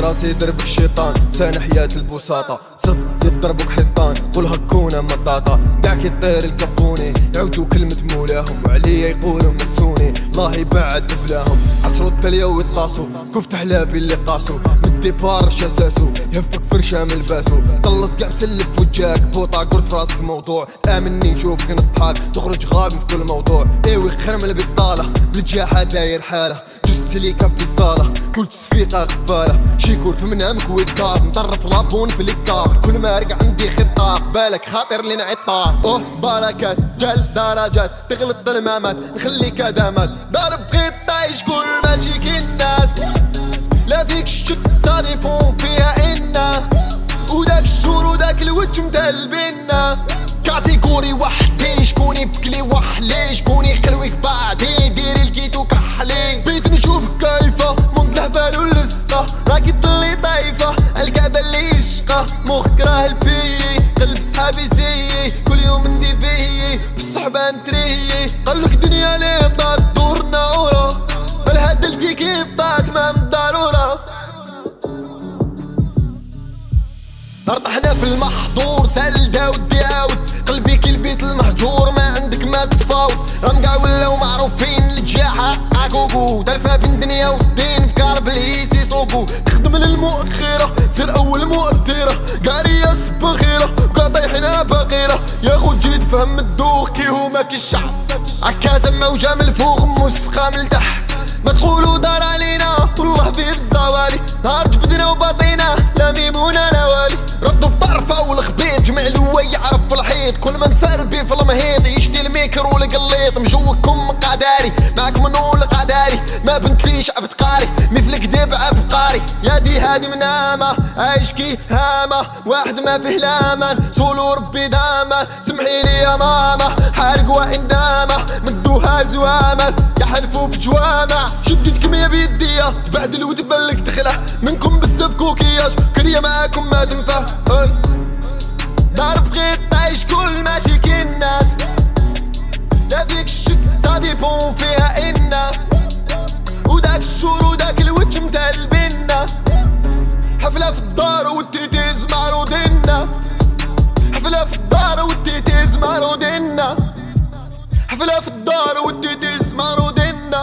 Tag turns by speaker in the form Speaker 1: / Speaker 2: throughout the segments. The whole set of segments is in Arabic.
Speaker 1: راسي دربك الشيطان سان حياة البساطة. صف زيد ضربك حيطان قول هكونا مطاطا كاع كي طير يعودوا كلمة مولاهم وعليا يقولوا مسوني. الله يبعد بلاهم عصروا التليا ويطاسوا كفت حلابي اللي قاسوا من ديبار شاساسو يهفك فرشة من الباسو. طلص كاع مسلك في وجهك بوطا قلت فراسك موضوع. تامني نشوفك نضحك تخرج غابي في كل موضوع. ايوي خرم البطالة بالجاحة داير حالة. جست لي كان في الصالة. قلت سفيقة غفالة شيكور في منامك ويكار مطرف رابون في الكار كل ما رجع عندي خطاب بالك خاطر لنا عطار. أوه بركات جل درجات تغلط ظلمامات نخليك ادامات ضارب بغيت طايش كل ماجيك الناس. لا فيك الشك صادفون فيها إنا. وداك الشور وداك الوجه مدل بينا كاتيجوري وحدي شكوني فكلي وحلي شكوني خلويك بعدي بالصحبة نتريه قالك دنيا لي طات دور ناورة بالهدلتي كيف طات ما من ضرورة ارطحنا في المحظور سأل داود داود قلبي كي البيت المهجور ما عندك ما تفاوض كاع ولاو معروفين الجاحة عكوكو دلفة بين دنيا والدين في كارب الهيسي سوقو تخدم للمؤخرة سير أول مؤثرة. قارية سبخيرة وكا طايحين بغيرة يا خو جيت فهم الدوخ كي هما كي الشعب. عكازة موجة من الفوق مسخة من التحت. ما تقولوا دار علينا والله بيه الزوالي. نهار جبدنا وباطينا لا ميمونة لا والي. ردوا بطرفة والخبيط جمع الوا يعرف في الحيط. كل ما نسربي في المهيط يشتي الميكرو والقليط مجوكم قداري معاك منو عبقاري يا دي هادي منامة عايش كي هامة واحد ما فيه لامان سولو ربي داما سمحي لي يا ماما حارق وإندامة مدوها زواما يحلفوا في جوامع شدتكم يا بيدية تبهدل وتبلك تخلع منكم بزاف كوكياش كريا معاكم ما تنفع. هاي. دار بغيت تعيش كل ماشي كي الناس. لا فيك الشك صادفون فيها إنا. الدار والتيتيز معروضنا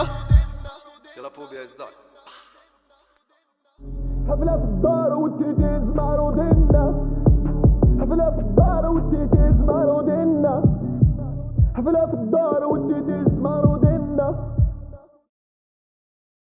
Speaker 1: يلا فوبيا الزاك حفلة في الدار والتيتيز معروضنا حفلة في الدار والتيتيز معروضنا